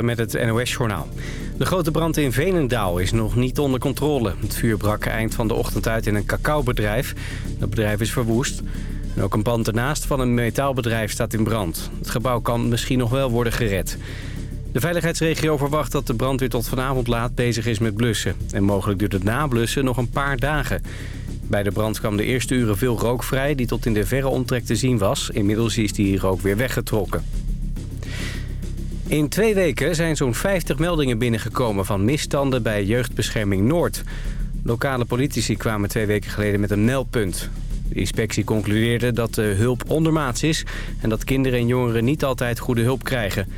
met het NOS-journaal. De grote brand in Venendaal is nog niet onder controle. Het vuur brak eind van de ochtend uit in een cacaobedrijf. Dat bedrijf is verwoest. Ook een pand ernaast van een metaalbedrijf staat in brand. Het gebouw kan misschien nog wel worden gered. De veiligheidsregio verwacht dat de brand weer tot vanavond laat bezig is met blussen. En mogelijk duurt het nablussen nog een paar dagen. Bij de brand kwam de eerste uren veel rook vrij die tot in de verre omtrek te zien was. Inmiddels is die rook weer weggetrokken. In twee weken zijn zo'n 50 meldingen binnengekomen van misstanden bij Jeugdbescherming Noord. Lokale politici kwamen twee weken geleden met een meldpunt. De inspectie concludeerde dat de hulp ondermaats is... en dat kinderen en jongeren niet altijd goede hulp krijgen.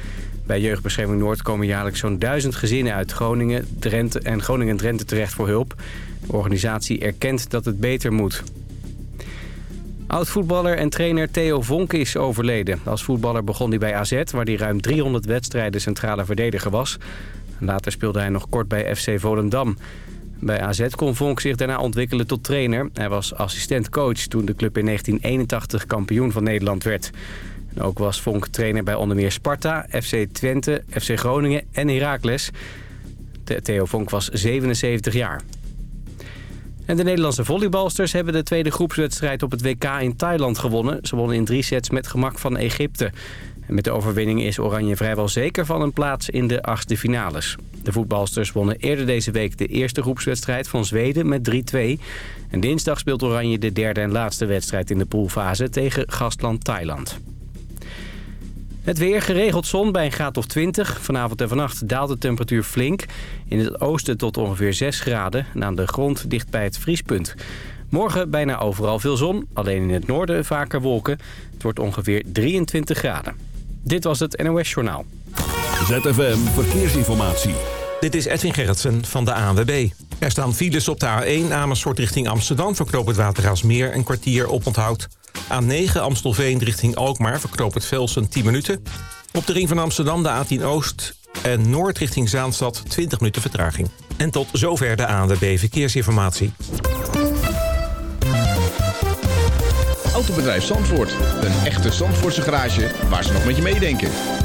Bij Jeugdbescherming Noord komen jaarlijks zo'n duizend gezinnen uit Groningen, Drenthe en Groningen Drenthe terecht voor hulp. De organisatie erkent dat het beter moet. Oud-voetballer en trainer Theo Vonk is overleden. Als voetballer begon hij bij AZ, waar hij ruim 300 wedstrijden centrale verdediger was. Later speelde hij nog kort bij FC Volendam. Bij AZ kon Vonk zich daarna ontwikkelen tot trainer. Hij was assistent-coach toen de club in 1981 kampioen van Nederland werd. Ook was Vonk trainer bij onder meer Sparta, FC Twente, FC Groningen en Heracles. Theo Vonk was 77 jaar. En de Nederlandse volleybalsters hebben de tweede groepswedstrijd op het WK in Thailand gewonnen. Ze wonnen in drie sets met gemak van Egypte. Met de overwinning is Oranje vrijwel zeker van een plaats in de achtste finales. De voetbalsters wonnen eerder deze week de eerste groepswedstrijd van Zweden met 3-2. En dinsdag speelt Oranje de derde en laatste wedstrijd in de poolfase tegen gastland Thailand. Het weer geregeld zon bij een graad of 20. Vanavond en vannacht daalt de temperatuur flink. In het oosten tot ongeveer 6 graden. En aan de grond dicht bij het vriespunt. Morgen bijna overal veel zon. Alleen in het noorden vaker wolken. Het wordt ongeveer 23 graden. Dit was het NOS Journaal. ZFM Verkeersinformatie. Dit is Edwin Gerritsen van de ANWB. Er staan files op de A1 Amersfoort richting Amsterdam... verknoopt het Watergraafsmeer een kwartier op onthoud. A9 Amstelveen richting Alkmaar verknoopt het Velsen 10 minuten. Op de ring van Amsterdam de A10 Oost en Noord richting Zaanstad 20 minuten vertraging. En tot zover de ANWB Verkeersinformatie. Autobedrijf Zandvoort. Een echte Zandvoortse garage waar ze nog met je meedenken.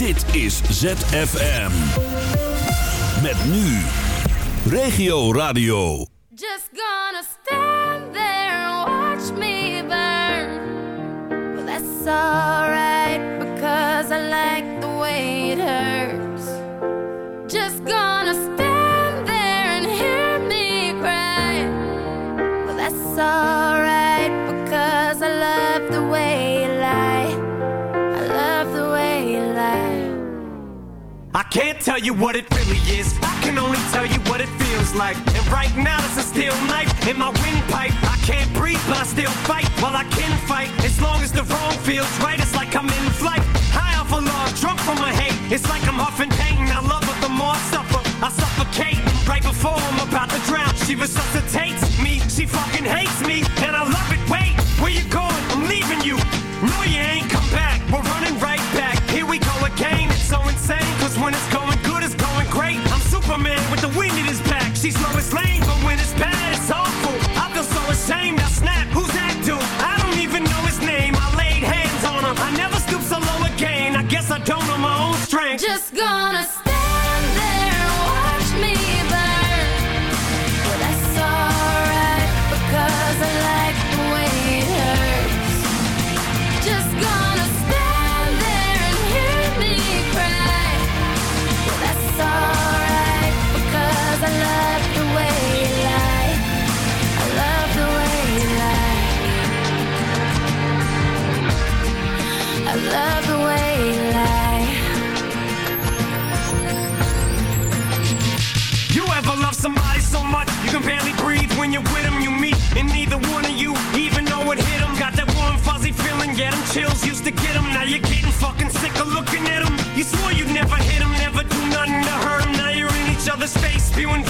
Dit is ZFM. Met nu. Regio Radio. Just gonna stand there and watch me burn. Well, that's alright because I like the way it hurts. Just gonna stand there and hear me cry. Well, that's alright I can't tell you what it really is. I can only tell you what it feels like. And right now it's a steel knife in my windpipe. I can't breathe, but I still fight. While I can fight, as long as the wrong feels right, it's like I'm in flight. High off a log, drunk from my hate. It's like I'm huffing pain. I love her, the more I suffer, I suffocate. Right before I'm about to drown, she resuscitates me. She fucking hates me, See when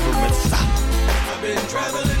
I've been traveling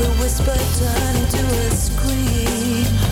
the whisper turned into a scream.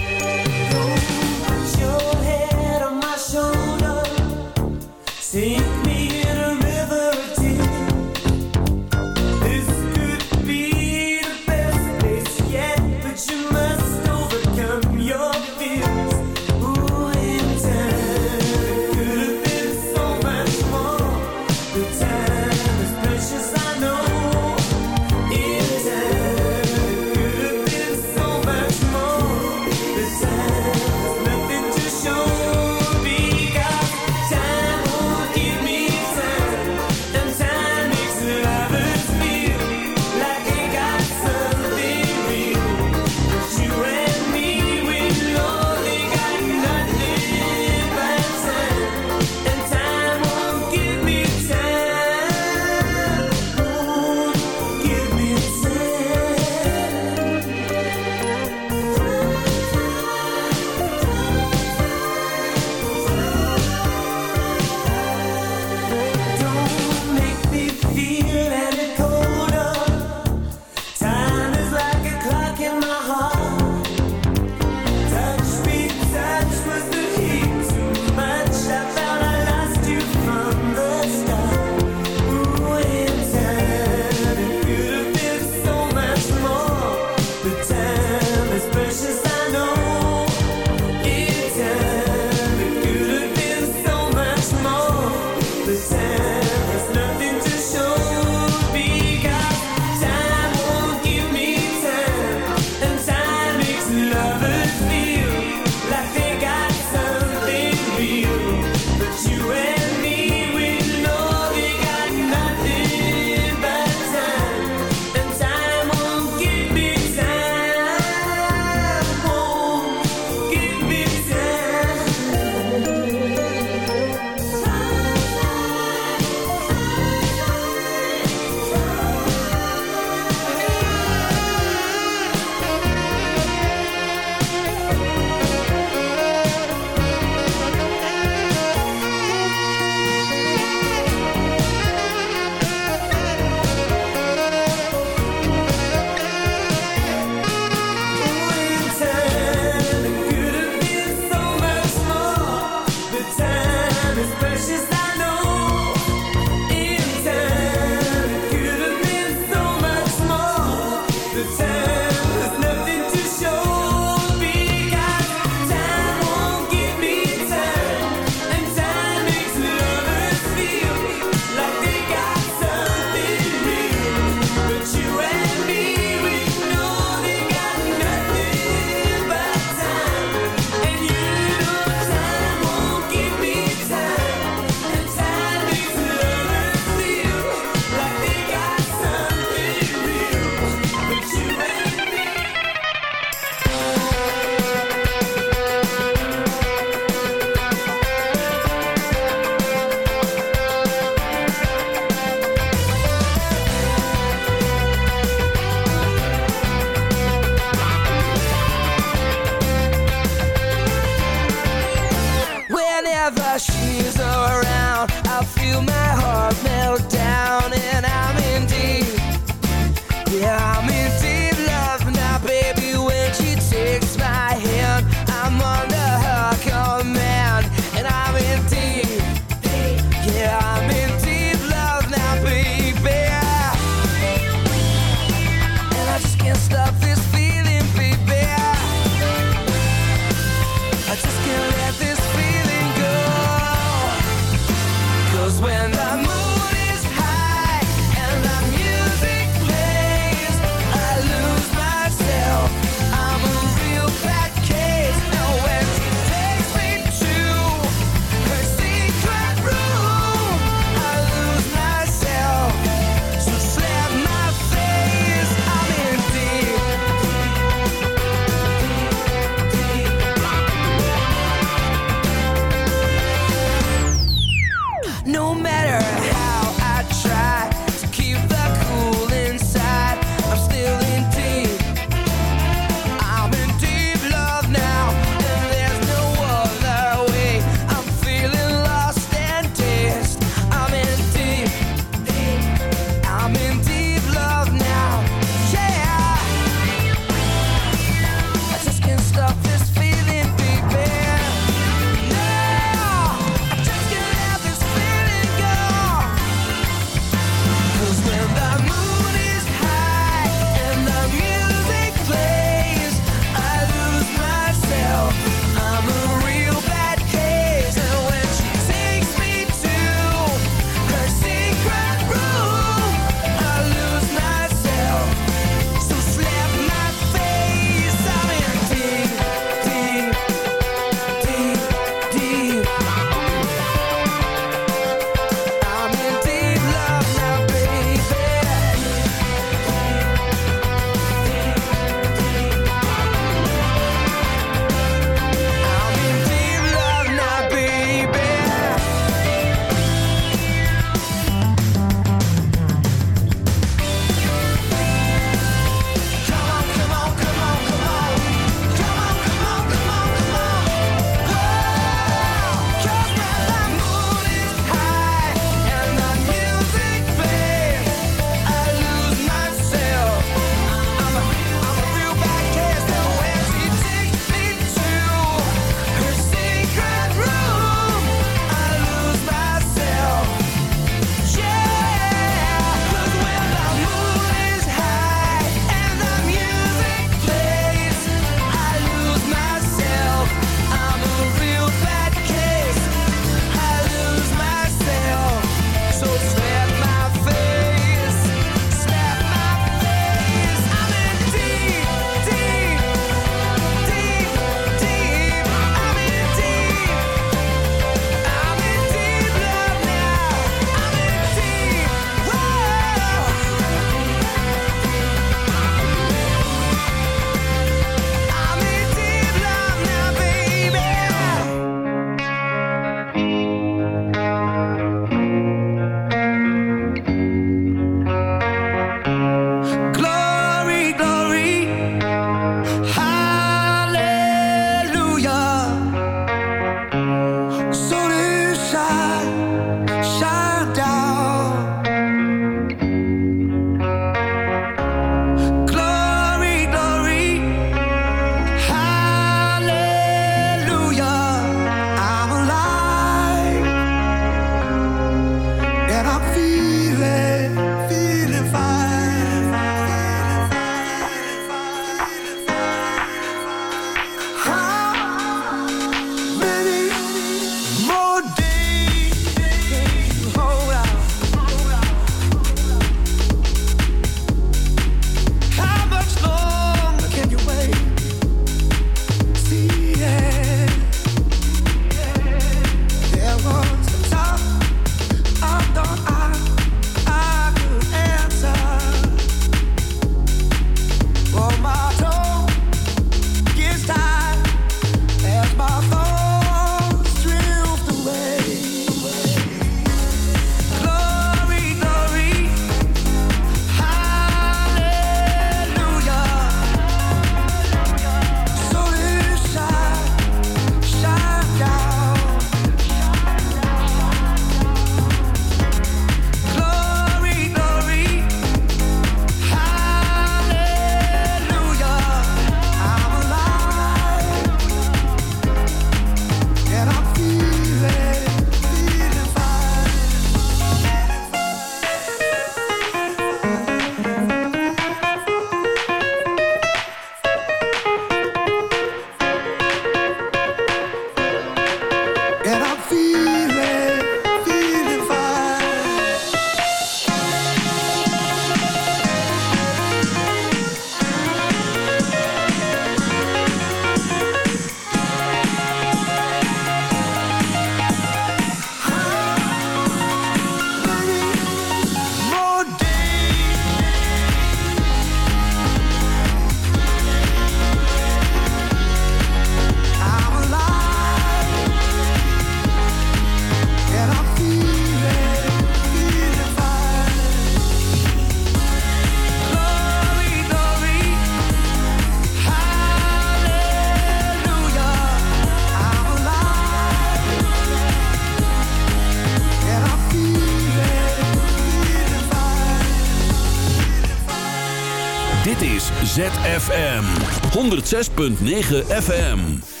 106.9 FM.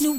new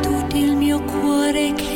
tutto il mio cuore che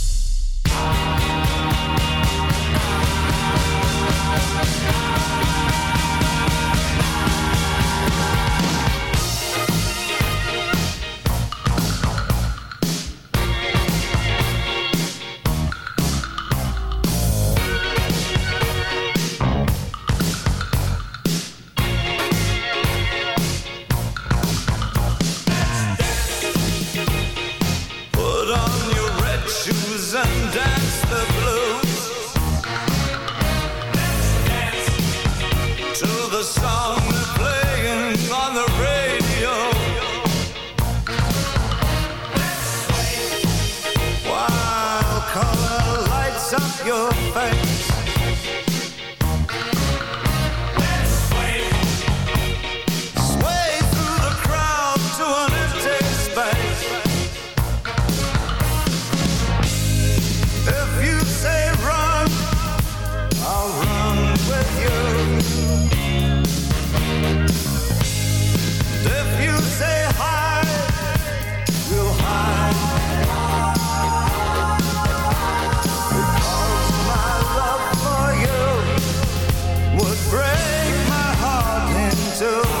so